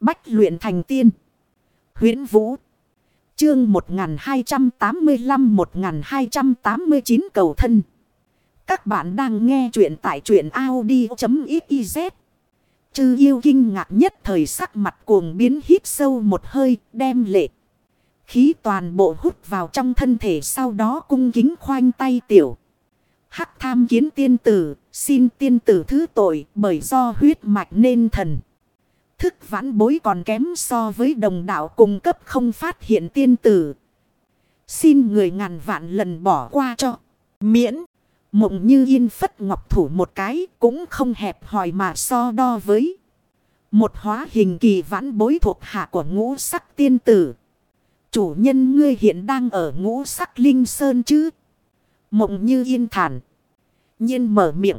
Bách luyện thành tiên. huyễn Vũ. Chương 1285-1289 cầu thân. Các bạn đang nghe truyện tại truyện Audi.xyz. Chư yêu kinh ngạc nhất thời sắc mặt cuồng biến hít sâu một hơi đem lệ. Khí toàn bộ hút vào trong thân thể sau đó cung kính khoanh tay tiểu. Hắc tham kiến tiên tử, xin tiên tử thứ tội bởi do huyết mạch nên thần. Thức vãn bối còn kém so với đồng đạo cung cấp không phát hiện tiên tử. Xin người ngàn vạn lần bỏ qua cho. Miễn. Mộng như yên phất ngọc thủ một cái cũng không hẹp hỏi mà so đo với. Một hóa hình kỳ vãn bối thuộc hạ của ngũ sắc tiên tử. Chủ nhân ngươi hiện đang ở ngũ sắc linh sơn chứ. Mộng như yên thản. nhiên mở miệng.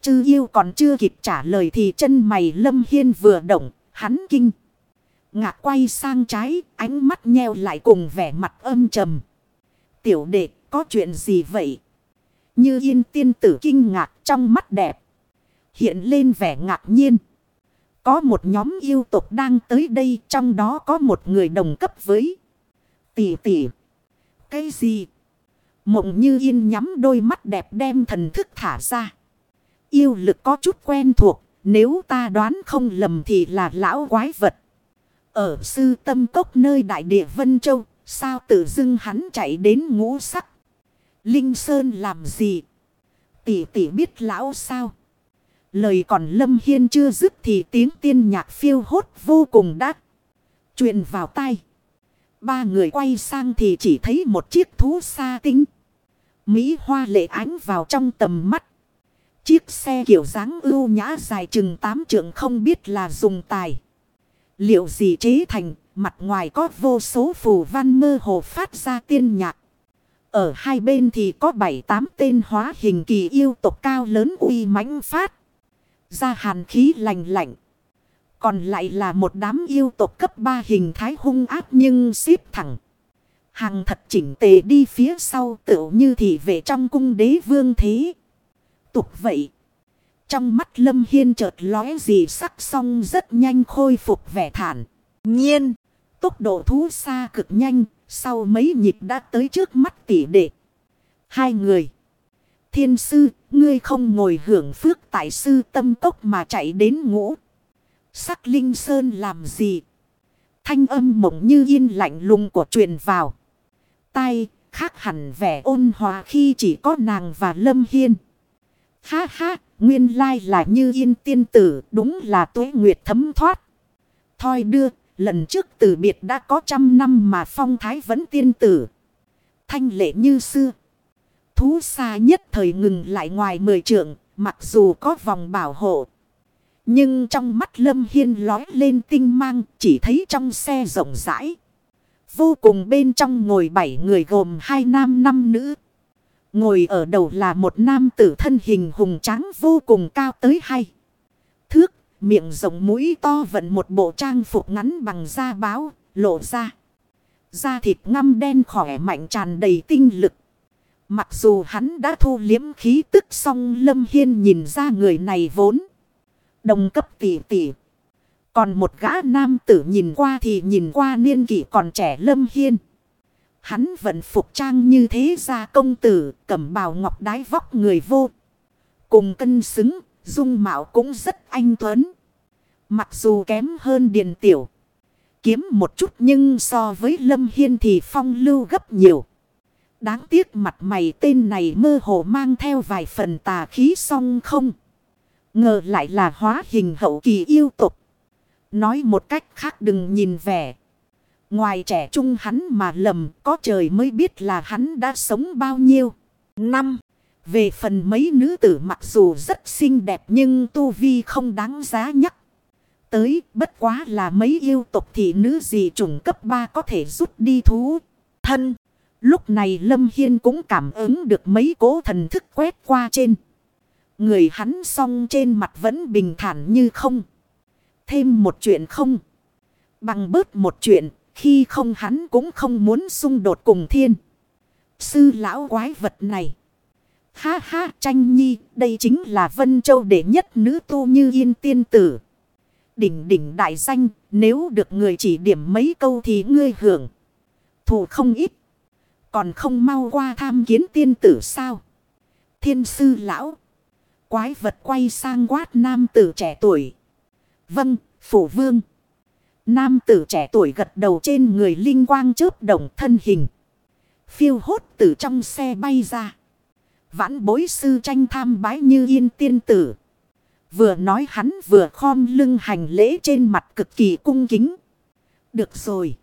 Chư yêu còn chưa kịp trả lời thì chân mày lâm hiên vừa động. Hắn kinh. Ngạc quay sang trái. Ánh mắt nheo lại cùng vẻ mặt âm trầm. Tiểu đệ, có chuyện gì vậy? Như yên tiên tử kinh ngạc trong mắt đẹp. Hiện lên vẻ ngạc nhiên. Có một nhóm yêu tục đang tới đây. Trong đó có một người đồng cấp với. Tỷ tỷ. Cái gì? Mộng như yên nhắm đôi mắt đẹp đem thần thức thả ra. Yêu lực có chút quen thuộc. Nếu ta đoán không lầm thì là lão quái vật. Ở sư tâm cốc nơi đại địa Vân Châu. Sao tự dưng hắn chạy đến ngũ sắc. Linh Sơn làm gì? Tỷ tỷ biết lão sao? Lời còn Lâm Hiên chưa dứt thì tiếng tiên nhạc phiêu hốt vô cùng đắt. truyền vào tay. Ba người quay sang thì chỉ thấy một chiếc thú xa tinh. Mỹ hoa lệ ánh vào trong tầm mắt. Chiếc xe kiểu dáng ưu nhã dài chừng tám trượng không biết là dùng tài. Liệu gì chế thành, mặt ngoài có vô số phù văn mơ hồ phát ra tiên nhạc. Ở hai bên thì có bảy tám tên hóa hình kỳ yêu tộc cao lớn uy mãnh phát. Ra hàn khí lành lạnh. Còn lại là một đám yêu tộc cấp 3 hình thái hung áp nhưng xếp thẳng. Hàng thật chỉnh tề đi phía sau tựu như thị vệ trong cung đế vương thế. Tục vậy. Trong mắt Lâm Hiên chợt lóe gì sắc xong rất nhanh khôi phục vẻ thản. Nhiên, tốc độ thú xa cực nhanh, sau mấy nhịp đã tới trước mắt tỷ đệ. Hai người. Thiên sư, ngươi không ngồi hưởng phước tại sư tâm tốc mà chạy đến ngũ. Sắc linh sơn làm gì? Thanh âm mộng như yên lạnh lùng của truyền vào. Tai, khác hẳn vẻ ôn hòa khi chỉ có nàng và Lâm Hiên. Ha ha, nguyên lai là như yên tiên tử, đúng là tuế nguyệt thấm thoát. Thôi đưa, lần trước từ biệt đã có trăm năm mà phong thái vẫn tiên tử. Thanh lệ như xưa. Thú xa nhất thời ngừng lại ngoài mười trượng, mặc dù có vòng bảo hộ. Nhưng trong mắt Lâm Hiên lói lên tinh mang, chỉ thấy trong xe rộng rãi. Vô cùng bên trong ngồi bảy người gồm hai nam năm nữ. Ngồi ở đầu là một nam tử thân hình hùng tráng vô cùng cao tới hai. Thước, miệng rộng mũi to vận một bộ trang phục ngắn bằng da báo, lộ ra. Da thịt ngăm đen khỏe mạnh tràn đầy tinh lực. Mặc dù hắn đã thu liếm khí tức song Lâm Hiên nhìn ra người này vốn. Đồng cấp tỷ tỷ. Còn một gã nam tử nhìn qua thì nhìn qua niên kỷ còn trẻ Lâm Hiên. Hắn vẫn phục trang như thế ra công tử, cẩm bào ngọc đái vóc người vô. Cùng cân xứng, dung mạo cũng rất anh tuấn. Mặc dù kém hơn điền tiểu. Kiếm một chút nhưng so với Lâm Hiên thì phong lưu gấp nhiều. Đáng tiếc mặt mày tên này mơ hồ mang theo vài phần tà khí song không. Ngờ lại là hóa hình hậu kỳ yêu tục. Nói một cách khác đừng nhìn vẻ. Ngoài trẻ trung hắn mà lầm, có trời mới biết là hắn đã sống bao nhiêu. Năm. Về phần mấy nữ tử mặc dù rất xinh đẹp nhưng tu vi không đáng giá nhắc. Tới, bất quá là mấy yêu tục thị nữ gì trùng cấp 3 có thể rút đi thú. Thân. Lúc này Lâm Hiên cũng cảm ứng được mấy cố thần thức quét qua trên. Người hắn song trên mặt vẫn bình thản như không. Thêm một chuyện không. Bằng bớt một chuyện. Khi không hắn cũng không muốn xung đột cùng thiên. Sư lão quái vật này. Ha ha tranh nhi. Đây chính là Vân Châu đệ nhất nữ tu như yên tiên tử. Đỉnh đỉnh đại danh, nếu được người chỉ điểm mấy câu thì ngươi hưởng. thù không ít. Còn không mau qua tham kiến tiên tử sao? Thiên sư lão. Quái vật quay sang quát nam tử trẻ tuổi. Vâng, phủ vương. Nam tử trẻ tuổi gật đầu trên người linh quang chớp động thân hình. Phiêu hốt từ trong xe bay ra. Vãn bối sư tranh tham bái như yên tiên tử. Vừa nói hắn vừa khom lưng hành lễ trên mặt cực kỳ cung kính. Được rồi.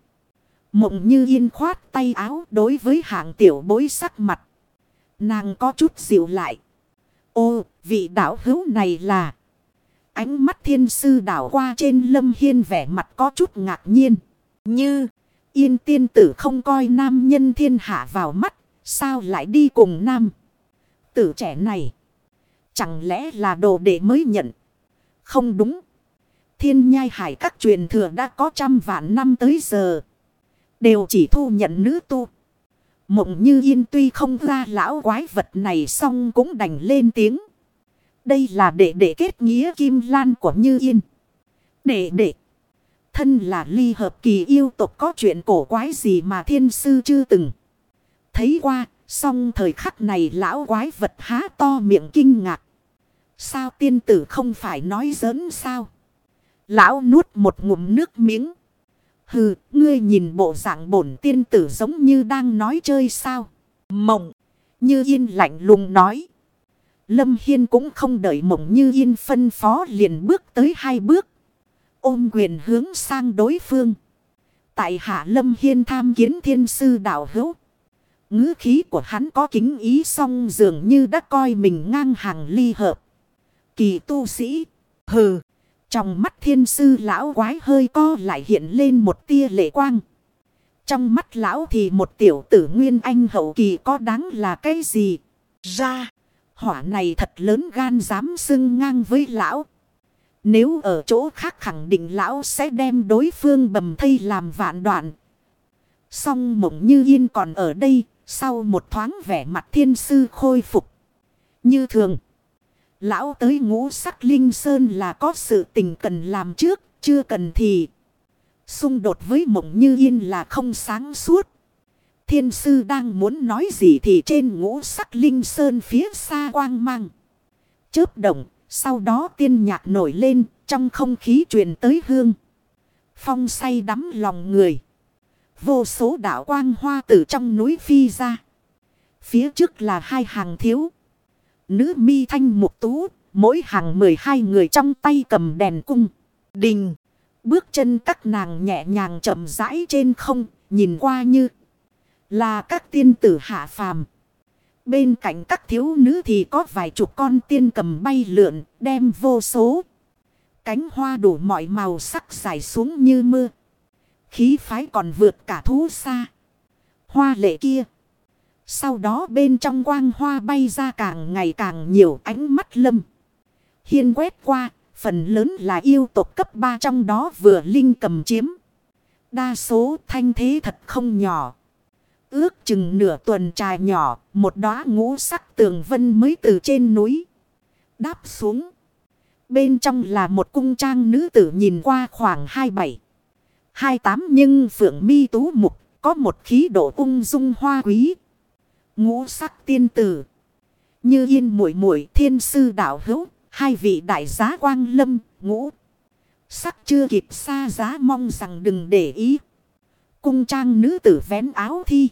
Mộng như yên khoát tay áo đối với hạng tiểu bối sắc mặt. Nàng có chút dịu lại. Ô, vị đạo hữu này là... Ánh mắt thiên sư đảo qua trên lâm hiên vẻ mặt có chút ngạc nhiên. Như, yên tiên tử không coi nam nhân thiên hạ vào mắt, sao lại đi cùng nam tử trẻ này? Chẳng lẽ là đồ đệ mới nhận? Không đúng. Thiên nhai hải các truyền thừa đã có trăm vạn năm tới giờ. Đều chỉ thu nhận nữ tu. Mộng như yên tuy không ra lão quái vật này xong cũng đành lên tiếng. Đây là đệ đệ kết nghĩa kim lan của Như Yên. Đệ đệ. Thân là ly hợp kỳ yêu tộc có chuyện cổ quái gì mà thiên sư chưa từng. Thấy qua, song thời khắc này lão quái vật há to miệng kinh ngạc. Sao tiên tử không phải nói giỡn sao? Lão nuốt một ngụm nước miếng. Hừ, ngươi nhìn bộ dạng bổn tiên tử giống như đang nói chơi sao? Mộng, như yên lạnh lùng nói. Lâm Hiên cũng không đợi mộng như yên phân phó liền bước tới hai bước. Ôm quyền hướng sang đối phương. Tại hạ Lâm Hiên tham kiến thiên sư đạo hữu. ngữ khí của hắn có kính ý song dường như đã coi mình ngang hàng ly hợp. Kỳ tu sĩ. Hừ. Trong mắt thiên sư lão quái hơi co lại hiện lên một tia lệ quang. Trong mắt lão thì một tiểu tử nguyên anh hậu kỳ có đáng là cái gì? Ra. Hỏa này thật lớn gan dám xưng ngang với lão. Nếu ở chỗ khác khẳng định lão sẽ đem đối phương bầm thây làm vạn đoạn. Song mộng như yên còn ở đây, sau một thoáng vẻ mặt thiên sư khôi phục. Như thường, lão tới ngũ sắc linh sơn là có sự tình cần làm trước, chưa cần thì. Xung đột với mộng như yên là không sáng suốt. Thiên sư đang muốn nói gì thì trên ngũ sắc linh sơn phía xa quang mang. Chớp động, sau đó tiên nhạc nổi lên, trong không khí truyền tới hương. Phong say đắm lòng người. Vô số đảo quang hoa từ trong núi phi ra. Phía trước là hai hàng thiếu. Nữ mi thanh mục tú, mỗi hàng 12 người trong tay cầm đèn cung. Đình, bước chân các nàng nhẹ nhàng chậm rãi trên không, nhìn qua như là các tiên tử hạ phàm. Bên cạnh các thiếu nữ thì có vài chục con tiên cầm bay lượn, đem vô số. Cánh hoa đủ mọi màu sắc dài xuống như mưa. Khí phái còn vượt cả thú xa. Hoa lệ kia. Sau đó bên trong quang hoa bay ra càng ngày càng nhiều ánh mắt lâm. Hiên quét qua, phần lớn là yêu tộc cấp 3 trong đó vừa linh cầm chiếm. Đa số thanh thế thật không nhỏ. Ước chừng nửa tuần trài nhỏ, một đóa ngũ sắc tường vân mới từ trên núi. Đáp xuống. Bên trong là một cung trang nữ tử nhìn qua khoảng 27. 28 nhưng phượng mi tú mục có một khí độ ung dung hoa quý. Ngũ sắc tiên tử. Như yên muội muội thiên sư đạo hữu. Hai vị đại giá quang lâm ngũ. Sắc chưa kịp xa giá mong rằng đừng để ý. Cung trang nữ tử vén áo thi.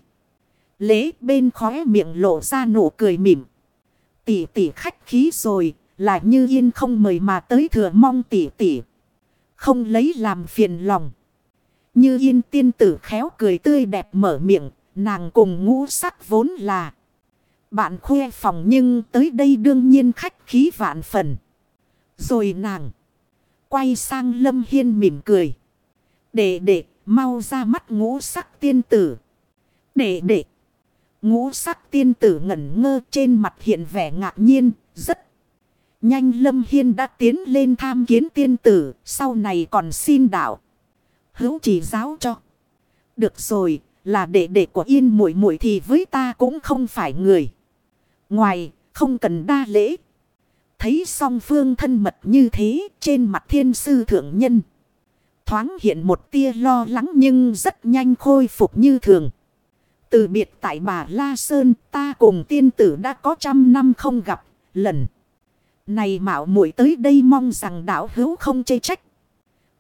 Lễ bên khóe miệng lộ ra nụ cười mỉm. Tỷ tỷ khách khí rồi, lại như yên không mời mà tới thừa mong tỷ tỷ. Không lấy làm phiền lòng. Như yên tiên tử khéo cười tươi đẹp mở miệng, nàng cùng ngũ sắc vốn là. Bạn khoe phòng nhưng tới đây đương nhiên khách khí vạn phần. Rồi nàng quay sang lâm hiên mỉm cười. Đệ đệ mau ra mắt ngũ sắc tiên tử. Đệ đệ. Ngũ sắc tiên tử ngẩn ngơ trên mặt hiện vẻ ngạc nhiên, rất nhanh Lâm Hiên đã tiến lên tham kiến tiên tử, sau này còn xin đạo. Hữu chỉ giáo cho. Được rồi, là đệ đệ của yên muội muội thì với ta cũng không phải người. Ngoài, không cần đa lễ. Thấy song phương thân mật như thế trên mặt thiên sư thượng nhân. Thoáng hiện một tia lo lắng nhưng rất nhanh khôi phục như thường. Từ biệt tại bà La Sơn, ta cùng tiên tử đã có trăm năm không gặp, lần. Này mạo muội tới đây mong rằng đạo hữu không chê trách.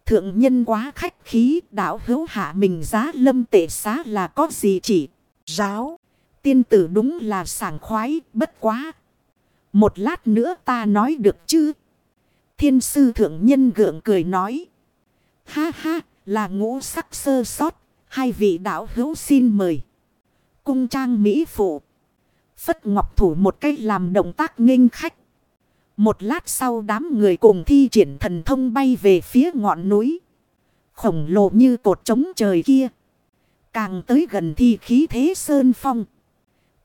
Thượng nhân quá khách khí, đạo hữu hạ mình giá lâm tệ xá là có gì chỉ. Giáo. Tiên tử đúng là sảng khoái, bất quá. Một lát nữa ta nói được chứ. Thiên sư thượng nhân gượng cười nói. Ha ha, là ngũ sắc sơ sót. Hai vị đạo hữu xin mời. Cung trang mỹ phụ. Phất ngọc thủ một cách làm động tác nghênh khách. Một lát sau đám người cùng thi triển thần thông bay về phía ngọn núi. Khổng lồ như cột trống trời kia. Càng tới gần thì khí thế sơn phong.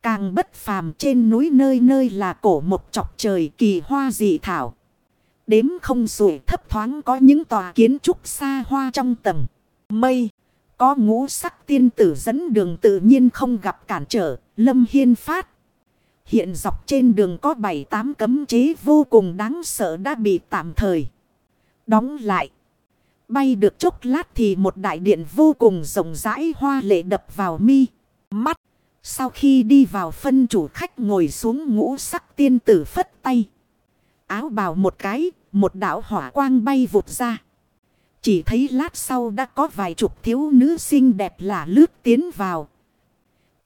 Càng bất phàm trên núi nơi nơi là cổ một chọc trời kỳ hoa dị thảo. Đếm không rủi thấp thoáng có những tòa kiến trúc xa hoa trong tầng. Mây. Có ngũ sắc tiên tử dẫn đường tự nhiên không gặp cản trở. Lâm Hiên phát. Hiện dọc trên đường có 7-8 cấm chế vô cùng đáng sợ đã bị tạm thời. Đóng lại. Bay được chốc lát thì một đại điện vô cùng rộng rãi hoa lệ đập vào mi. Mắt. Sau khi đi vào phân chủ khách ngồi xuống ngũ sắc tiên tử phất tay. Áo bào một cái, một đạo hỏa quang bay vụt ra. Chỉ thấy lát sau đã có vài chục thiếu nữ xinh đẹp là lướt tiến vào.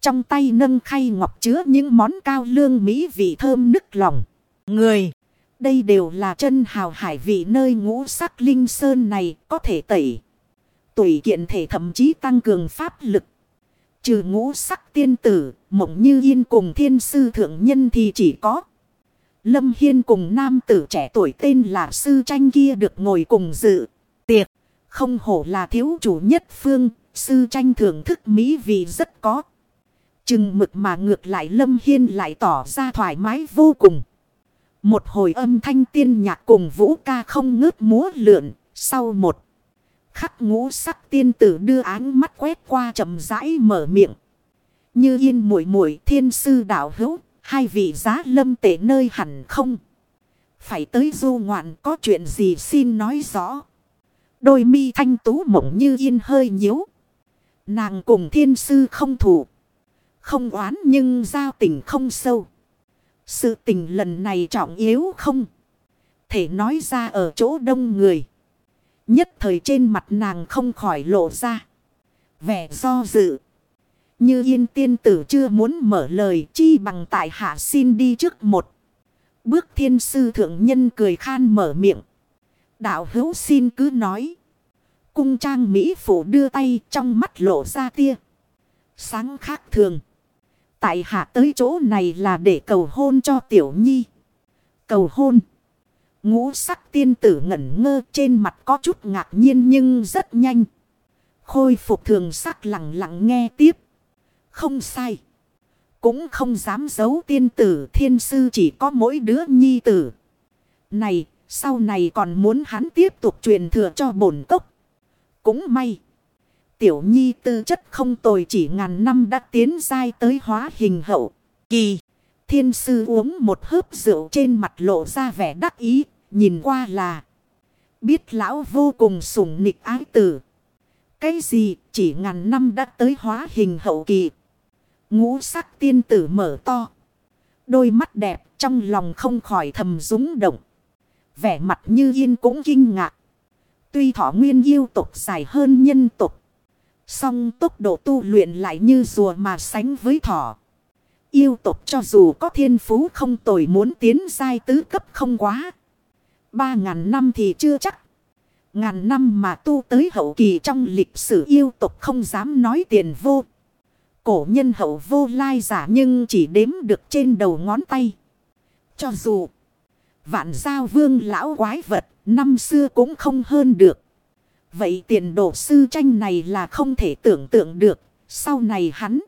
Trong tay nâng khay ngọc chứa những món cao lương mỹ vị thơm nức lòng. Người, đây đều là chân hào hải vị nơi ngũ sắc linh sơn này có thể tẩy. Tùy kiện thể thậm chí tăng cường pháp lực. Trừ ngũ sắc tiên tử, mộng như yên cùng thiên sư thượng nhân thì chỉ có. Lâm Hiên cùng nam tử trẻ tuổi tên là sư tranh kia được ngồi cùng dự. Tiệc, không hổ là thiếu chủ nhất phương, sư tranh thưởng thức mỹ vị rất có. Chừng mực mà ngược lại Lâm Hiên lại tỏ ra thoải mái vô cùng. Một hồi âm thanh tiên nhạc cùng vũ ca không ngớt múa lượn, sau một khắc ngũ sắc tiên tử đưa áng mắt quét qua chậm rãi mở miệng. Như yên muội muội thiên sư đạo hữu, hai vị giá lâm tệ nơi hẳn không. Phải tới du ngoạn có chuyện gì xin nói rõ. Đôi mi thanh tú mộng như yên hơi nhíu. Nàng cùng thiên sư không thủ. Không oán nhưng giao tình không sâu. Sự tình lần này trọng yếu không. Thể nói ra ở chỗ đông người. Nhất thời trên mặt nàng không khỏi lộ ra. Vẻ do dự. Như yên tiên tử chưa muốn mở lời chi bằng tại hạ xin đi trước một. Bước thiên sư thượng nhân cười khan mở miệng. Đạo hữu xin cứ nói. Cung trang Mỹ phủ đưa tay trong mắt lộ ra tia. Sáng khác thường. Tại hạ tới chỗ này là để cầu hôn cho tiểu nhi. Cầu hôn. Ngũ sắc tiên tử ngẩn ngơ trên mặt có chút ngạc nhiên nhưng rất nhanh. Khôi phục thường sắc lặng lặng nghe tiếp. Không sai. Cũng không dám giấu tiên tử thiên sư chỉ có mỗi đứa nhi tử. Này, sau này còn muốn hắn tiếp tục truyền thừa cho bổn tốc. Cũng may. Tiểu nhi tư chất không tồi chỉ ngàn năm đã tiến dai tới hóa hình hậu. Kỳ. Thiên sư uống một hớp rượu trên mặt lộ ra vẻ đắc ý. Nhìn qua là. Biết lão vô cùng sủng nịch ái tử. Cái gì chỉ ngàn năm đã tới hóa hình hậu kỳ. Ngũ sắc tiên tử mở to. Đôi mắt đẹp trong lòng không khỏi thầm rúng động. Vẻ mặt như yên cũng kinh ngạc. Tuy thọ nguyên yêu tục dài hơn nhân tục. Song tốc độ tu luyện lại như rùa mà sánh với thỏ. Yêu tục cho dù có thiên phú không tồi muốn tiến giai tứ cấp không quá. Ba ngàn năm thì chưa chắc. Ngàn năm mà tu tới hậu kỳ trong lịch sử yêu tục không dám nói tiền vô. Cổ nhân hậu vô lai giả nhưng chỉ đếm được trên đầu ngón tay. Cho dù vạn giao vương lão quái vật, năm xưa cũng không hơn được. Vậy tiền đồ sư tranh này là không thể tưởng tượng được. Sau này hắn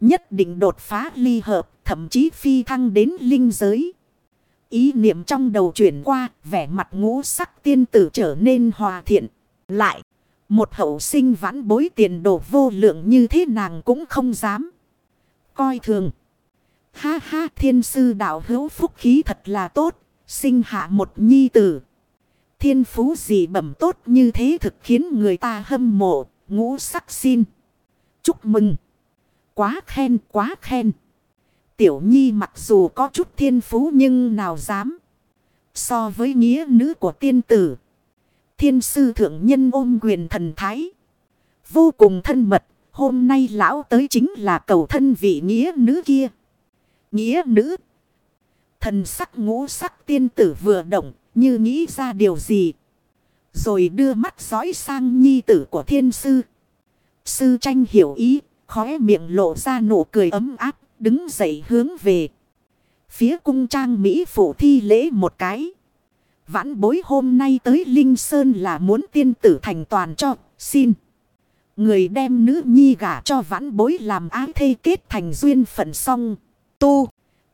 nhất định đột phá ly hợp, thậm chí phi thăng đến linh giới. Ý niệm trong đầu chuyển qua, vẻ mặt ngũ sắc tiên tử trở nên hòa thiện. Lại, một hậu sinh vãn bối tiền đồ vô lượng như thế nàng cũng không dám. Coi thường. Ha ha, thiên sư đạo hữu phúc khí thật là tốt. Sinh hạ một nhi tử. Thiên phú gì bẩm tốt như thế thực khiến người ta hâm mộ, ngũ sắc xin. Chúc mừng. Quá khen, quá khen. Tiểu nhi mặc dù có chút thiên phú nhưng nào dám. So với nghĩa nữ của tiên tử. Thiên sư thượng nhân ôm quyền thần thái. Vô cùng thân mật. Hôm nay lão tới chính là cầu thân vị nghĩa nữ kia. Nghĩa nữ. Thần sắc ngũ sắc tiên tử vừa động. Như nghĩ ra điều gì. Rồi đưa mắt dõi sang nhi tử của thiên sư. Sư tranh hiểu ý. Khóe miệng lộ ra nụ cười ấm áp. Đứng dậy hướng về. Phía cung trang Mỹ phủ thi lễ một cái. Vãn bối hôm nay tới Linh Sơn là muốn tiên tử thành toàn cho. Xin. Người đem nữ nhi gả cho vãn bối làm ái thê kết thành duyên phận song. Tu.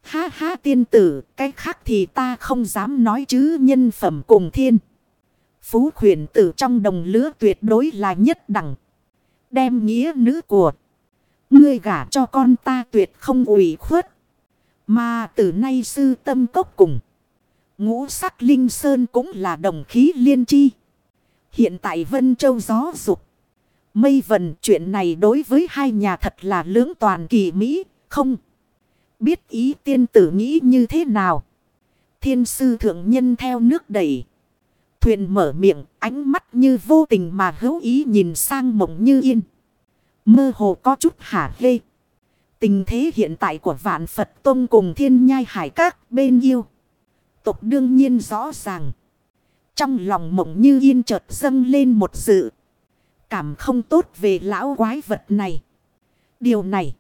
Ha ha tiên tử. Cái khác thì ta không dám nói chứ nhân phẩm cùng thiên. Phú khuyển tử trong đồng lứa tuyệt đối là nhất đẳng. Đem nghĩa nữ của. Ngươi gả cho con ta tuyệt không ủy khuất. Mà từ nay sư tâm cốc cùng. Ngũ sắc linh sơn cũng là đồng khí liên chi. Hiện tại Vân Châu gió dục. Mây vần chuyện này đối với hai nhà thật là lưỡng toàn kỳ Mỹ, không. Biết ý tiên tử nghĩ như thế nào. Thiên sư thượng nhân theo nước đẩy. Thuyền mở miệng, ánh mắt như vô tình mà hữu ý nhìn sang mộng như yên. Mơ hồ có chút hả hê. Tình thế hiện tại của vạn Phật Tông cùng thiên nhai hải các bên yêu. Tục đương nhiên rõ ràng. Trong lòng mộng như yên chợt dâng lên một sự. Cảm không tốt về lão quái vật này. Điều này.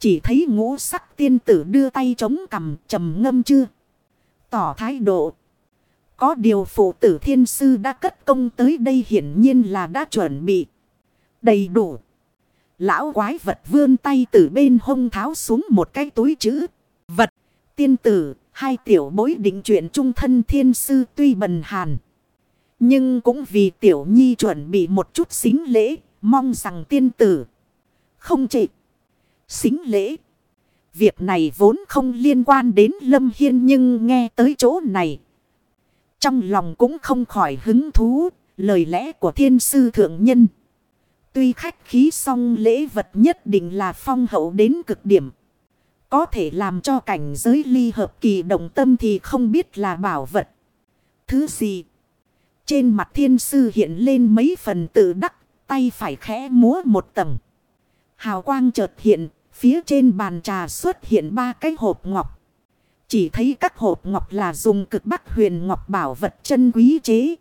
Chỉ thấy ngũ sắc tiên tử đưa tay chống cằm, trầm ngâm chưa. Tỏ thái độ. Có điều phụ tử thiên sư đã cất công tới đây hiển nhiên là đã chuẩn bị. Đầy đủ. Lão quái vật vươn tay từ bên hông tháo xuống một cái túi chữ. Vật. Tiên tử. Hai tiểu bối định chuyện trung thân thiên sư tuy bần hàn. Nhưng cũng vì tiểu nhi chuẩn bị một chút xính lễ. Mong rằng tiên tử. Không chệ. Xính lễ. Việc này vốn không liên quan đến Lâm Hiên nhưng nghe tới chỗ này. Trong lòng cũng không khỏi hứng thú. Lời lẽ của thiên sư thượng nhân. Tuy khách khí song lễ vật nhất định là phong hậu đến cực điểm. Có thể làm cho cảnh giới ly hợp kỳ động tâm thì không biết là bảo vật. Thứ gì? Trên mặt thiên sư hiện lên mấy phần tự đắc, tay phải khẽ múa một tầng. Hào quang chợt hiện, phía trên bàn trà xuất hiện ba cái hộp ngọc. Chỉ thấy các hộp ngọc là dùng cực bắc huyền ngọc bảo vật chân quý chế.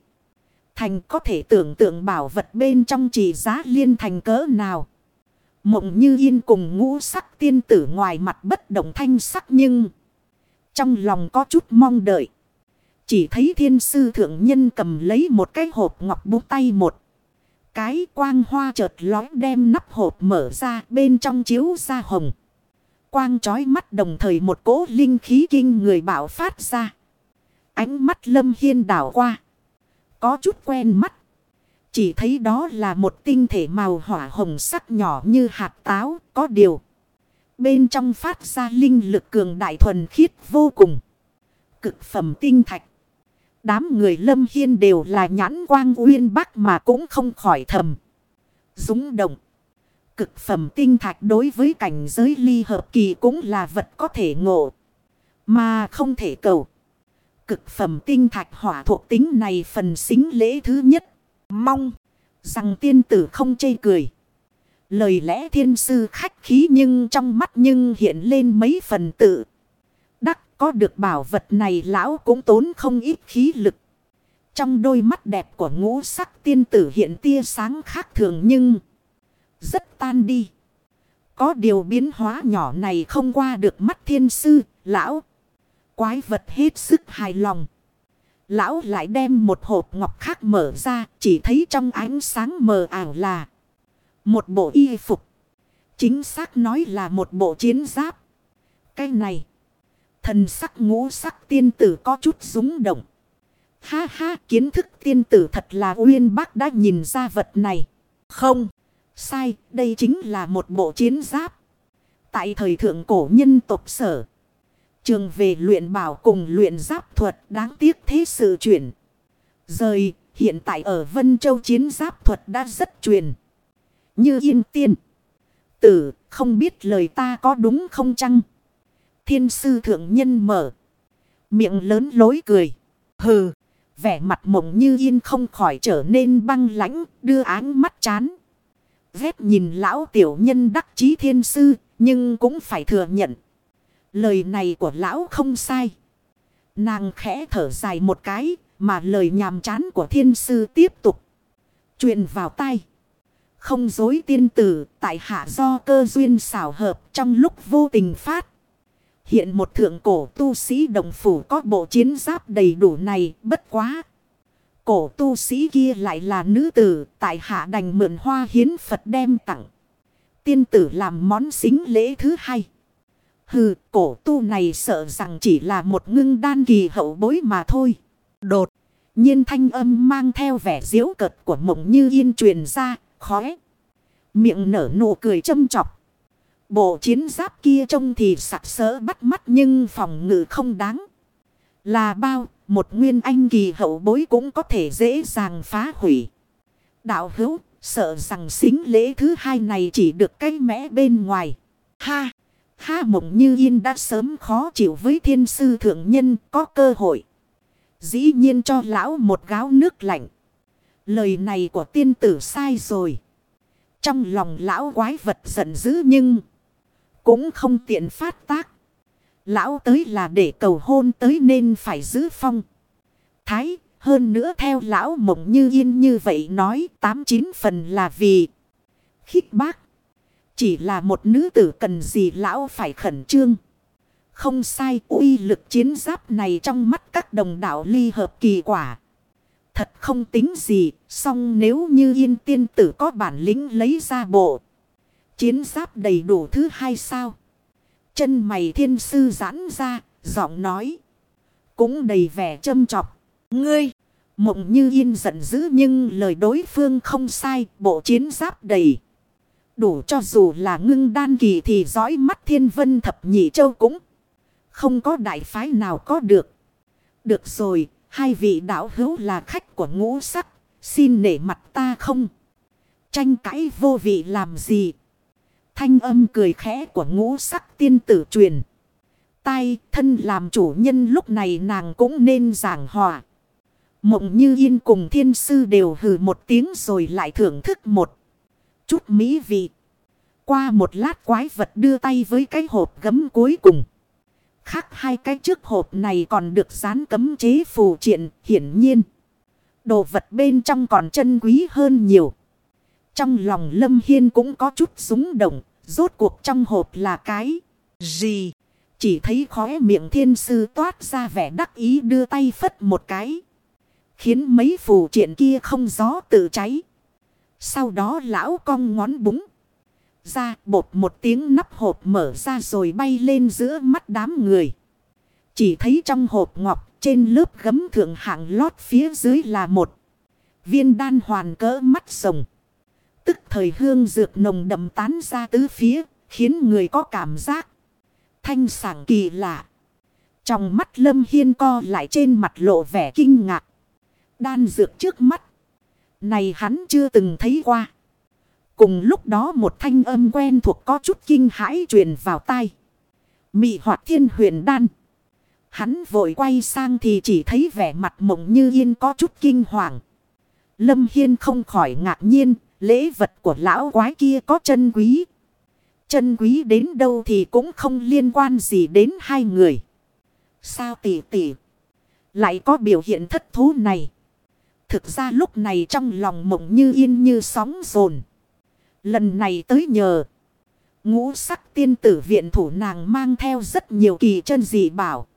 Thành có thể tưởng tượng bảo vật bên trong chỉ giá liên thành cỡ nào. Mộng như yên cùng ngũ sắc tiên tử ngoài mặt bất động thanh sắc nhưng. Trong lòng có chút mong đợi. Chỉ thấy thiên sư thượng nhân cầm lấy một cái hộp ngọc bút tay một. Cái quang hoa chợt lói đem nắp hộp mở ra bên trong chiếu ra hồng. Quang trói mắt đồng thời một cỗ linh khí kinh người bảo phát ra. Ánh mắt lâm hiên đảo qua. Có chút quen mắt. Chỉ thấy đó là một tinh thể màu hỏa hồng sắc nhỏ như hạt táo, có điều. Bên trong phát ra linh lực cường đại thuần khiết vô cùng. Cực phẩm tinh thạch. Đám người lâm hiên đều là nhãn quang uyên bắc mà cũng không khỏi thầm. Dũng động. Cực phẩm tinh thạch đối với cảnh giới ly hợp kỳ cũng là vật có thể ngộ. Mà không thể cầu. Cực phẩm tinh thạch hỏa thuộc tính này phần xính lễ thứ nhất. Mong rằng tiên tử không chê cười. Lời lẽ thiên sư khách khí nhưng trong mắt nhưng hiện lên mấy phần tự. Có được bảo vật này lão cũng tốn không ít khí lực. Trong đôi mắt đẹp của ngũ sắc tiên tử hiện tia sáng khác thường nhưng rất tan đi. Có điều biến hóa nhỏ này không qua được mắt thiên sư, lão. Quái vật hết sức hài lòng. Lão lại đem một hộp ngọc khác mở ra, chỉ thấy trong ánh sáng mờ ảo là một bộ y phục. Chính xác nói là một bộ chiến giáp. Cái này, thần sắc ngũ sắc tiên tử có chút rúng động. Ha ha, kiến thức tiên tử thật là uyên bác đã nhìn ra vật này. Không, sai, đây chính là một bộ chiến giáp. Tại thời thượng cổ nhân tộc sở. trường về luyện bảo cùng luyện giáp thuật đáng tiếc thế sự chuyển. Rời, hiện tại ở Vân Châu chiến giáp thuật đã rất truyền. Như yên tiên. Tử, không biết lời ta có đúng không chăng? Thiên sư thượng nhân mở. Miệng lớn lối cười. Hừ, vẻ mặt mộng như yên không khỏi trở nên băng lãnh, đưa áng mắt chán. Vét nhìn lão tiểu nhân đắc chí thiên sư, nhưng cũng phải thừa nhận. Lời này của lão không sai. Nàng khẽ thở dài một cái, mà lời nhàm chán của thiên sư tiếp tục. truyền vào tay. Không dối tiên tử, tại hạ do cơ duyên xảo hợp trong lúc vô tình phát. Hiện một thượng cổ tu sĩ đồng phủ có bộ chiến giáp đầy đủ này, bất quá. Cổ tu sĩ kia lại là nữ tử, tại hạ đành mượn hoa hiến Phật đem tặng. Tiên tử làm món xính lễ thứ hai. Hừ, cổ tu này sợ rằng chỉ là một ngưng đan kỳ hậu bối mà thôi. Đột, nhiên thanh âm mang theo vẻ diễu cợt của mộng như yên truyền ra, khóe. Miệng nở nụ cười châm chọc. Bộ chiến giáp kia trông thì sặc sỡ bắt mắt nhưng phòng ngự không đáng. Là bao, một nguyên anh kỳ hậu bối cũng có thể dễ dàng phá hủy. Đạo hữu, sợ rằng xính lễ thứ hai này chỉ được cái mẽ bên ngoài. Ha! Ha mộng như yên đã sớm khó chịu với thiên sư thượng nhân có cơ hội. Dĩ nhiên cho lão một gáo nước lạnh. Lời này của tiên tử sai rồi. Trong lòng lão quái vật giận dữ nhưng cũng không tiện phát tác. Lão tới là để cầu hôn tới nên phải giữ phong. Thái, hơn nữa theo lão mộng như yên như vậy nói tám chín phần là vì khích bác. Chỉ là một nữ tử cần gì lão phải khẩn trương. Không sai uy lực chiến giáp này trong mắt các đồng đạo ly hợp kỳ quả. Thật không tính gì, song nếu như yên tiên tử có bản lĩnh lấy ra bộ. Chiến giáp đầy đủ thứ hai sao. Chân mày thiên sư giãn ra, giọng nói. Cũng đầy vẻ châm chọc. Ngươi, mộng như yên giận dữ nhưng lời đối phương không sai, bộ chiến giáp đầy. Đủ cho dù là ngưng đan kỳ thì dõi mắt thiên vân thập nhị châu cũng không có đại phái nào có được. Được rồi, hai vị đạo hữu là khách của ngũ sắc, xin nể mặt ta không. Tranh cãi vô vị làm gì. Thanh âm cười khẽ của ngũ sắc tiên tử truyền. Tai thân làm chủ nhân lúc này nàng cũng nên giảng hòa. Mộng như yên cùng thiên sư đều hừ một tiếng rồi lại thưởng thức một chút mỹ vị. Qua một lát quái vật đưa tay với cái hộp gấm cuối cùng. Khác hai cái trước hộp này còn được dán cấm chế phù triện, hiển nhiên. Đồ vật bên trong còn chân quý hơn nhiều. Trong lòng Lâm Hiên cũng có chút súng động. Rốt cuộc trong hộp là cái gì? Chỉ thấy khóe miệng thiên sư toát ra vẻ đắc ý đưa tay phất một cái. Khiến mấy phù triện kia không gió tự cháy. Sau đó lão cong ngón búng. Ra bột một tiếng nắp hộp mở ra rồi bay lên giữa mắt đám người. Chỉ thấy trong hộp ngọc trên lớp gấm thượng hạng lót phía dưới là một viên đan hoàn cỡ mắt rồng. Tức thời hương dược nồng đậm tán ra tứ phía, khiến người có cảm giác thanh sảng kỳ lạ. Trong mắt Lâm Hiên co lại trên mặt lộ vẻ kinh ngạc. Đan dược trước mắt. Này hắn chưa từng thấy qua. Cùng lúc đó một thanh âm quen thuộc có chút kinh hãi truyền vào tai. Mị hoạt thiên huyền đan. Hắn vội quay sang thì chỉ thấy vẻ mặt mộng như yên có chút kinh hoàng. Lâm Hiên không khỏi ngạc nhiên, lễ vật của lão quái kia có chân quý. Chân quý đến đâu thì cũng không liên quan gì đến hai người. Sao tỷ tỷ lại có biểu hiện thất thú này? Thực ra lúc này trong lòng mộng như yên như sóng rồn. Lần này tới nhờ. Ngũ sắc tiên tử viện thủ nàng mang theo rất nhiều kỳ chân dị bảo.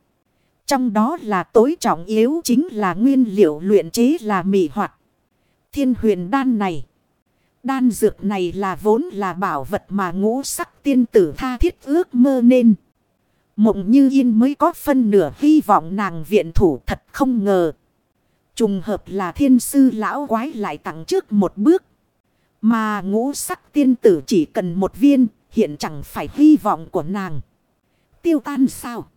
Trong đó là tối trọng yếu chính là nguyên liệu luyện chế là mị hoạt. Thiên huyền đan này. Đan dược này là vốn là bảo vật mà ngũ sắc tiên tử tha thiết ước mơ nên. Mộng như yên mới có phân nửa hy vọng nàng viện thủ thật không ngờ. Trùng hợp là thiên sư lão quái lại tặng trước một bước. Mà ngũ sắc tiên tử chỉ cần một viên, hiện chẳng phải hy vọng của nàng. Tiêu tan sao?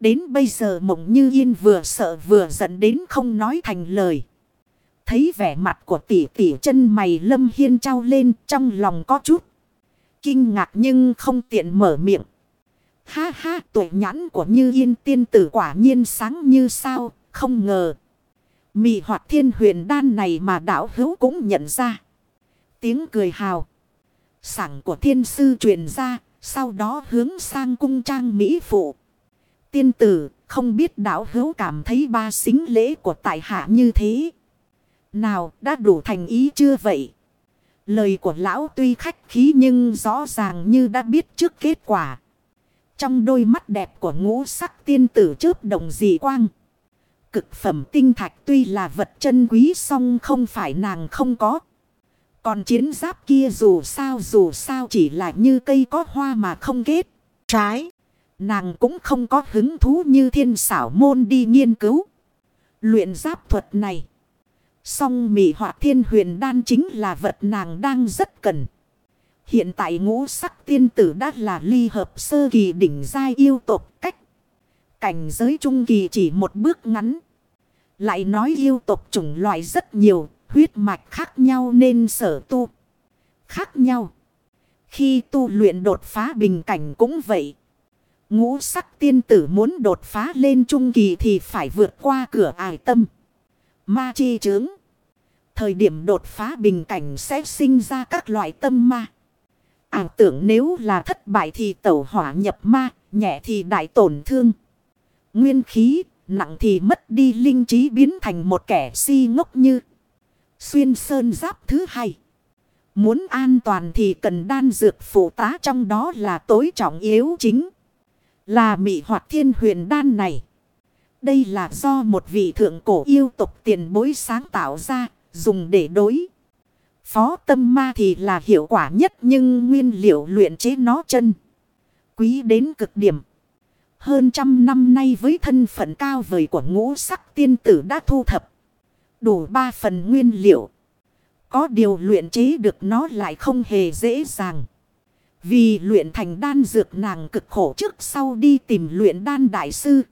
Đến bây giờ mộng như yên vừa sợ vừa giận đến không nói thành lời. Thấy vẻ mặt của tỷ tỷ chân mày lâm hiên trao lên trong lòng có chút. Kinh ngạc nhưng không tiện mở miệng. Ha ha tuổi nhãn của như yên tiên tử quả nhiên sáng như sao, không ngờ. Mị hoạt thiên huyền đan này mà đảo hữu cũng nhận ra. Tiếng cười hào. Sảng của thiên sư truyền ra, sau đó hướng sang cung trang Mỹ phụ. Tiên tử, không biết đảo hữu cảm thấy ba xính lễ của tại hạ như thế. Nào, đã đủ thành ý chưa vậy? Lời của lão tuy khách khí nhưng rõ ràng như đã biết trước kết quả. Trong đôi mắt đẹp của ngũ sắc tiên tử chớp động dị quang. Cực phẩm tinh thạch tuy là vật chân quý song không phải nàng không có. Còn chiến giáp kia dù sao dù sao chỉ là như cây có hoa mà không kết. Trái. Nàng cũng không có hứng thú như thiên xảo môn đi nghiên cứu. Luyện giáp thuật này. Song mị họa thiên huyền đan chính là vật nàng đang rất cần. Hiện tại ngũ sắc tiên tử đã là ly hợp sơ kỳ đỉnh giai yêu tộc cách. Cảnh giới trung kỳ chỉ một bước ngắn. Lại nói yêu tộc chủng loại rất nhiều, huyết mạch khác nhau nên sở tu. Khác nhau. Khi tu luyện đột phá bình cảnh cũng vậy. Ngũ sắc tiên tử muốn đột phá lên trung kỳ thì phải vượt qua cửa ải tâm. Ma chi trướng. Thời điểm đột phá bình cảnh sẽ sinh ra các loại tâm ma. Ảo tưởng nếu là thất bại thì tẩu hỏa nhập ma, nhẹ thì đại tổn thương. Nguyên khí, nặng thì mất đi linh trí biến thành một kẻ si ngốc như. Xuyên sơn giáp thứ hai. Muốn an toàn thì cần đan dược phụ tá trong đó là tối trọng yếu chính. Là mị hoạt thiên huyền đan này. Đây là do một vị thượng cổ yêu tục tiền bối sáng tạo ra, dùng để đối. Phó tâm ma thì là hiệu quả nhất nhưng nguyên liệu luyện chế nó chân. Quý đến cực điểm. Hơn trăm năm nay với thân phận cao vời của ngũ sắc tiên tử đã thu thập. Đủ ba phần nguyên liệu. Có điều luyện chế được nó lại không hề dễ dàng. Vì luyện thành đan dược nàng cực khổ trước sau đi tìm luyện đan đại sư.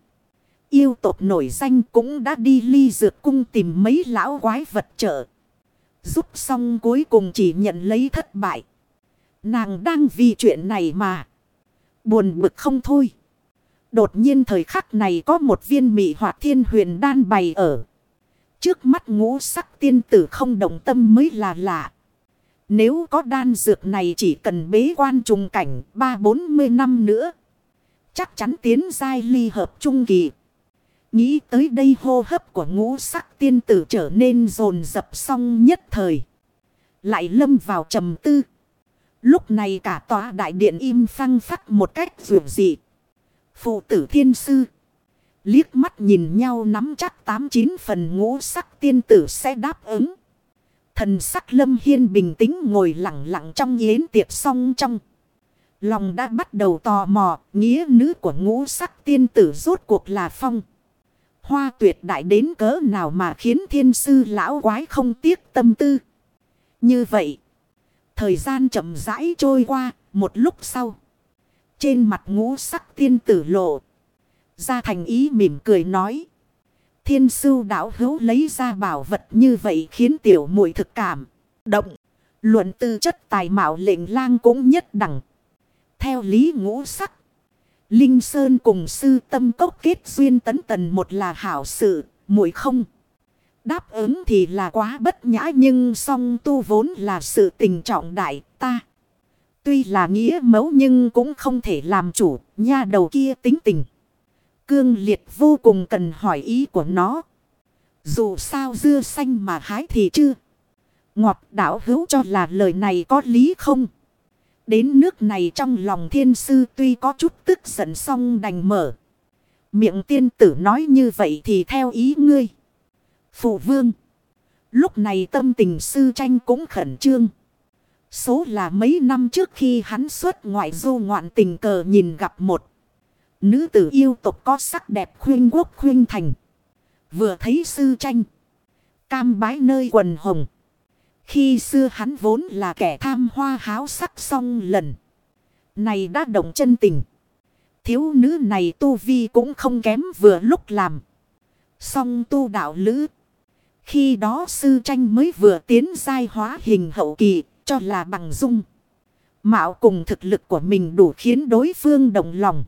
Yêu tộc nổi danh cũng đã đi ly dược cung tìm mấy lão quái vật trợ. Giúp xong cuối cùng chỉ nhận lấy thất bại. Nàng đang vì chuyện này mà. Buồn bực không thôi. Đột nhiên thời khắc này có một viên mị hoạt thiên huyền đan bày ở. Trước mắt ngũ sắc tiên tử không động tâm mới là lạ. Nếu có đan dược này chỉ cần bế quan trùng cảnh ba bốn mươi năm nữa. Chắc chắn tiến giai ly hợp trung kỳ. Nghĩ tới đây hô hấp của ngũ sắc tiên tử trở nên rồn rập xong nhất thời. Lại lâm vào trầm tư. Lúc này cả tòa đại điện im phăng phắc một cách dù dị. Phụ tử thiên sư. Liếc mắt nhìn nhau nắm chắc tám chín phần ngũ sắc tiên tử sẽ đáp ứng. Thần sắc lâm hiên bình tĩnh ngồi lặng lặng trong yến tiệc song trong. Lòng đã bắt đầu tò mò, nghĩa nữ của ngũ sắc tiên tử rốt cuộc là phong. Hoa tuyệt đại đến cỡ nào mà khiến thiên sư lão quái không tiếc tâm tư. Như vậy, thời gian chậm rãi trôi qua, một lúc sau. Trên mặt ngũ sắc tiên tử lộ. Ra thành ý mỉm cười nói. Thiên sư đạo hữu lấy ra bảo vật như vậy khiến tiểu muội thực cảm. Động. Luận tư chất tài mạo lệnh lang cũng nhất đẳng. Theo lý ngũ sắc. Linh Sơn cùng sư tâm cốc kết duyên tấn tần một là hảo sự, muội không. Đáp ứng thì là quá bất nhã nhưng song tu vốn là sự tình trọng đại ta. Tuy là nghĩa mẫu nhưng cũng không thể làm chủ, nha đầu kia tính tình. Cương liệt vô cùng cần hỏi ý của nó. Dù sao dưa xanh mà hái thì chưa. Ngọt đảo hữu cho là lời này có lý không? Đến nước này trong lòng thiên sư tuy có chút tức giận xong đành mở. Miệng tiên tử nói như vậy thì theo ý ngươi. Phụ vương. Lúc này tâm tình sư tranh cũng khẩn trương. Số là mấy năm trước khi hắn xuất ngoại du ngoạn tình cờ nhìn gặp một. Nữ tử yêu tục có sắc đẹp khuyên quốc khuyên thành. Vừa thấy sư tranh. Cam bái nơi quần hồng. Khi xưa hắn vốn là kẻ tham hoa háo sắc song lần. Này đã động chân tình. Thiếu nữ này tu vi cũng không kém vừa lúc làm. song tu đạo lữ. Khi đó sư tranh mới vừa tiến giai hóa hình hậu kỳ, cho là bằng dung. Mạo cùng thực lực của mình đủ khiến đối phương đồng lòng.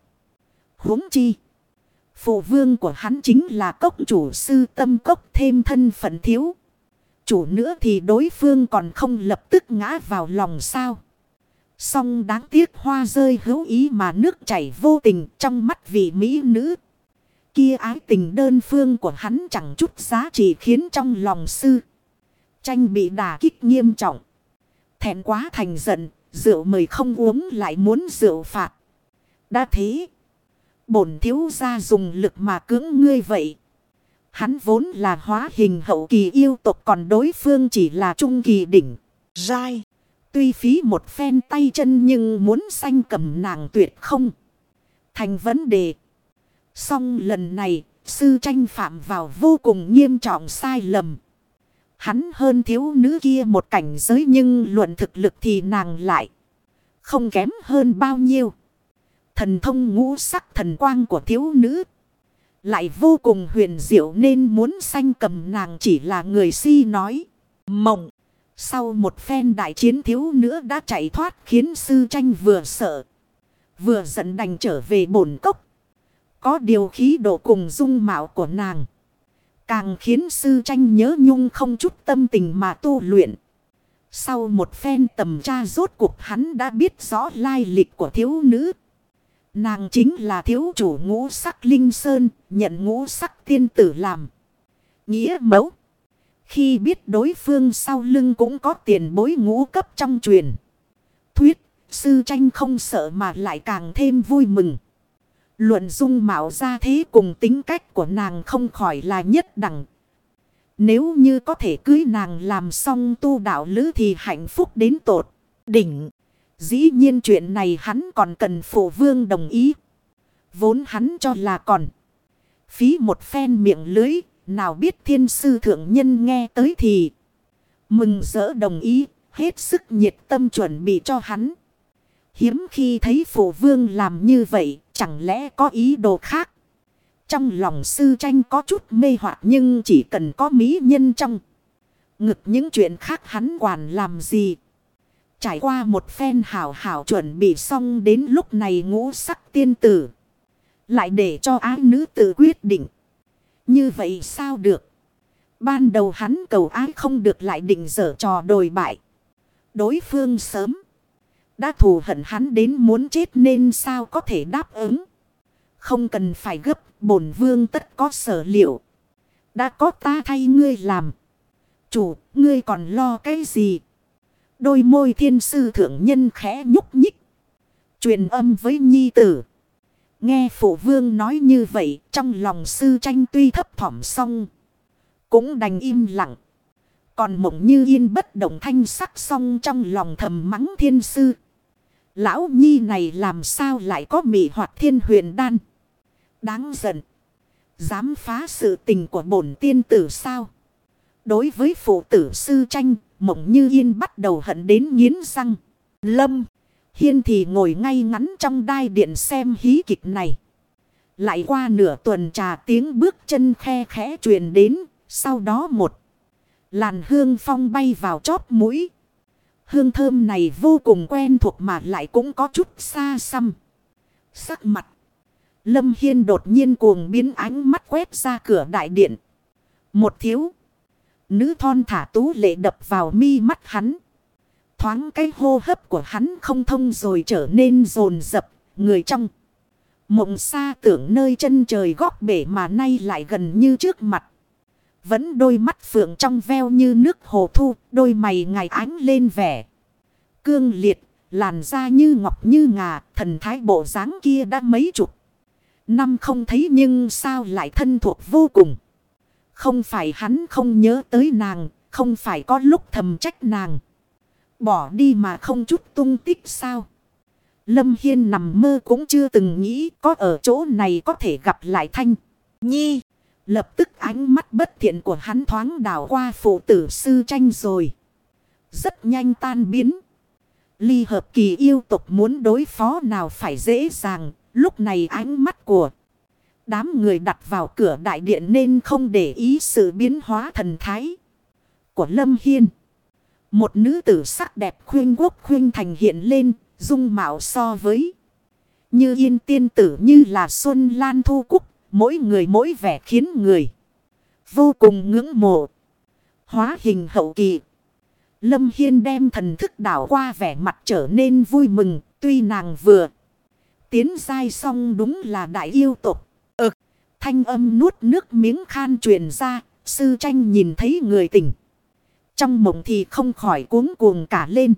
huống chi. Phụ vương của hắn chính là cốc chủ sư tâm cốc thêm thân phận thiếu. Chủ nữa thì đối phương còn không lập tức ngã vào lòng sao. Song đáng tiếc hoa rơi hữu ý mà nước chảy vô tình trong mắt vị mỹ nữ. Kia ái tình đơn phương của hắn chẳng chút giá trị khiến trong lòng sư. Tranh bị đà kích nghiêm trọng. Thẹn quá thành giận, rượu mời không uống lại muốn rượu phạt. Đã thế, bổn thiếu gia dùng lực mà cưỡng ngươi vậy. Hắn vốn là hóa hình hậu kỳ yêu tục còn đối phương chỉ là trung kỳ đỉnh. Rai. Tuy phí một phen tay chân nhưng muốn sanh cầm nàng tuyệt không. Thành vấn đề. Xong lần này, sư tranh phạm vào vô cùng nghiêm trọng sai lầm. Hắn hơn thiếu nữ kia một cảnh giới nhưng luận thực lực thì nàng lại. Không kém hơn bao nhiêu. Thần thông ngũ sắc thần quang của thiếu nữ. Lại vô cùng huyền diệu nên muốn sanh cầm nàng chỉ là người si nói. Mộng. Sau một phen đại chiến thiếu nữa đã chạy thoát khiến sư tranh vừa sợ. Vừa giận đành trở về bổn cốc. Có điều khí độ cùng dung mạo của nàng. Càng khiến sư tranh nhớ nhung không chút tâm tình mà tu luyện. Sau một phen tầm tra rốt cuộc hắn đã biết rõ lai lịch của thiếu nữ. Nàng chính là thiếu chủ ngũ sắc linh sơn, nhận ngũ sắc tiên tử làm. Nghĩa mẫu. Khi biết đối phương sau lưng cũng có tiền bối ngũ cấp trong truyền. Thuyết, sư tranh không sợ mà lại càng thêm vui mừng. Luận dung mạo ra thế cùng tính cách của nàng không khỏi là nhất đẳng. Nếu như có thể cưới nàng làm xong tu đạo lữ thì hạnh phúc đến tột. Đỉnh. Dĩ nhiên chuyện này hắn còn cần phụ vương đồng ý. Vốn hắn cho là còn. Phí một phen miệng lưới. Nào biết thiên sư thượng nhân nghe tới thì. Mừng rỡ đồng ý. Hết sức nhiệt tâm chuẩn bị cho hắn. Hiếm khi thấy phụ vương làm như vậy. Chẳng lẽ có ý đồ khác. Trong lòng sư tranh có chút mê hoặc nhưng chỉ cần có mỹ nhân trong. Ngực những chuyện khác hắn quản làm gì. Trải qua một phen hảo hảo chuẩn bị xong đến lúc này ngũ sắc tiên tử. Lại để cho ái nữ tự quyết định. Như vậy sao được? Ban đầu hắn cầu ái không được lại định dở trò đồi bại. Đối phương sớm. Đã thù hận hắn đến muốn chết nên sao có thể đáp ứng. Không cần phải gấp bổn vương tất có sở liệu. Đã có ta thay ngươi làm. Chủ, ngươi còn lo cái gì? Đôi môi thiên sư thượng nhân khẽ nhúc nhích. Truyền âm với nhi tử. Nghe phụ vương nói như vậy, trong lòng sư tranh tuy thấp thỏm xong. Cũng đành im lặng. Còn mộng như yên bất động thanh sắc xong trong lòng thầm mắng thiên sư. Lão nhi này làm sao lại có mị hoạt thiên huyền đan. Đáng giận. Dám phá sự tình của bổn tiên tử sao. Đối với phụ tử sư tranh Mộng như yên bắt đầu hận đến nghiến răng. Lâm. Hiên thì ngồi ngay ngắn trong đai điện xem hí kịch này. Lại qua nửa tuần trà tiếng bước chân khe khẽ truyền đến. Sau đó một. Làn hương phong bay vào chóp mũi. Hương thơm này vô cùng quen thuộc mà lại cũng có chút xa xăm. Sắc mặt. Lâm Hiên đột nhiên cuồng biến ánh mắt quét ra cửa đại điện. Một thiếu. Nữ thon thả tú lệ đập vào mi mắt hắn. Thoáng cái hô hấp của hắn không thông rồi trở nên rồn rập, người trong. Mộng xa tưởng nơi chân trời góc bể mà nay lại gần như trước mặt. Vẫn đôi mắt phượng trong veo như nước hồ thu, đôi mày ngài ánh lên vẻ. Cương liệt, làn da như ngọc như ngà, thần thái bộ dáng kia đã mấy chục. Năm không thấy nhưng sao lại thân thuộc vô cùng. Không phải hắn không nhớ tới nàng, không phải có lúc thầm trách nàng. Bỏ đi mà không chút tung tích sao. Lâm Hiên nằm mơ cũng chưa từng nghĩ có ở chỗ này có thể gặp lại Thanh. Nhi, lập tức ánh mắt bất thiện của hắn thoáng đảo qua phụ tử sư tranh rồi. Rất nhanh tan biến. Ly hợp kỳ yêu tục muốn đối phó nào phải dễ dàng, Lúc này ánh mắt của đám người đặt vào cửa đại điện nên không để ý sự biến hóa thần thái của Lâm Hiên. Một nữ tử sắc đẹp khuyên quốc khuyên thành hiện lên, dung mạo so với như yên tiên tử như là xuân lan thu cúc, mỗi người mỗi vẻ khiến người vô cùng ngưỡng mộ. Hóa hình hậu kỳ. Lâm Hiên đem thần thức đảo qua vẻ mặt trở nên vui mừng, tuy nàng vừa tiến dai xong đúng là đại yêu tục. Ực, thanh âm nuốt nước miếng khan truyền ra, sư tranh nhìn thấy người tỉnh. Trong mộng thì không khỏi cuống cuồng cả lên.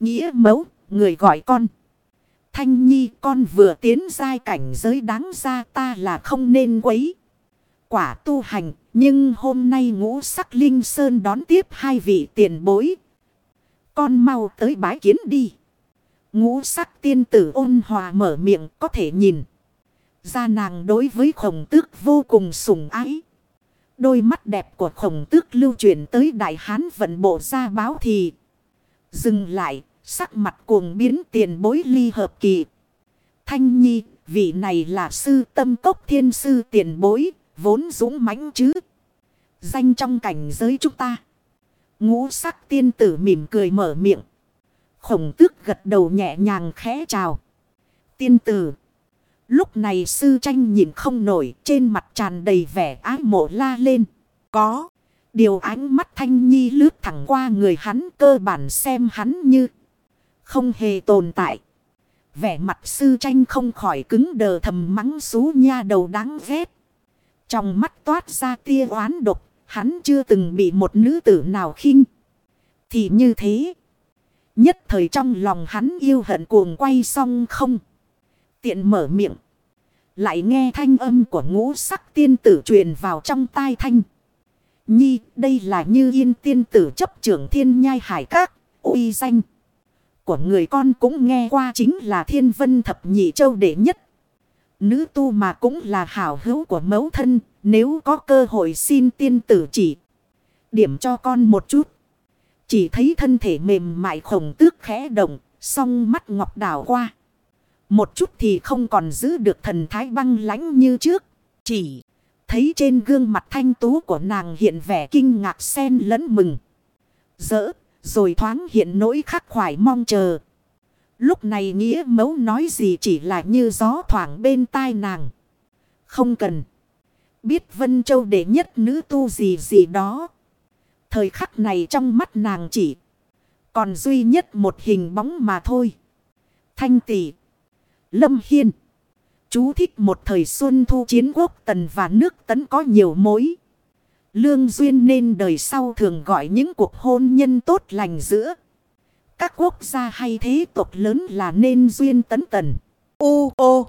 Nghĩa mẫu, người gọi con. Thanh nhi con vừa tiến giai cảnh giới đáng ra ta là không nên quấy. Quả tu hành, nhưng hôm nay ngũ sắc linh sơn đón tiếp hai vị tiền bối. Con mau tới bái kiến đi. Ngũ sắc tiên tử ôn hòa mở miệng có thể nhìn. Ra nàng đối với khổng tước vô cùng sủng ái. Đôi mắt đẹp của khổng tước lưu chuyển tới đại hán vận bộ ra báo thì. Dừng lại, sắc mặt cuồng biến tiền bối ly hợp kỳ. Thanh nhi, vị này là sư tâm cốc thiên sư tiền bối, vốn dũng mãnh chứ. Danh trong cảnh giới chúng ta. Ngũ sắc tiên tử mỉm cười mở miệng. Khổng tước gật đầu nhẹ nhàng khẽ chào. Tiên tử. Lúc này sư tranh nhìn không nổi trên mặt tràn đầy vẻ ái mộ la lên. Có. Điều ánh mắt thanh nhi lướt thẳng qua người hắn cơ bản xem hắn như không hề tồn tại. Vẻ mặt sư tranh không khỏi cứng đờ thầm mắng xú nha đầu đáng ghét. Trong mắt toát ra tia oán độc, hắn chưa từng bị một nữ tử nào khinh. Thì như thế. Nhất thời trong lòng hắn yêu hận cuồng quay xong không. Tiện mở miệng. Lại nghe thanh âm của ngũ sắc tiên tử truyền vào trong tai thanh. Nhi, đây là như yên tiên tử chấp trưởng thiên nhai hải các, uy danh. Của người con cũng nghe qua chính là thiên vân thập nhị châu đệ nhất. Nữ tu mà cũng là hảo hữu của mẫu thân, nếu có cơ hội xin tiên tử chỉ. Điểm cho con một chút. Chỉ thấy thân thể mềm mại khổng tước khẽ động, song mắt ngọc đảo qua. Một chút thì không còn giữ được thần thái băng lãnh như trước. Chỉ thấy trên gương mặt thanh tú của nàng hiện vẻ kinh ngạc xen lẫn mừng. Dỡ, rồi thoáng hiện nỗi khắc khoải mong chờ. Lúc này nghĩa mấu nói gì chỉ là như gió thoảng bên tai nàng. Không cần. Biết Vân Châu đệ nhất nữ tu gì gì đó. Thời khắc này trong mắt nàng chỉ. Còn duy nhất một hình bóng mà thôi. Thanh tỷ. Lâm Hiên. Chú thích một thời xuân thu chiến quốc tần và nước tấn có nhiều mối. Lương duyên nên đời sau thường gọi những cuộc hôn nhân tốt lành giữa. Các quốc gia hay thế tộc lớn là nên duyên tấn tần. U ô.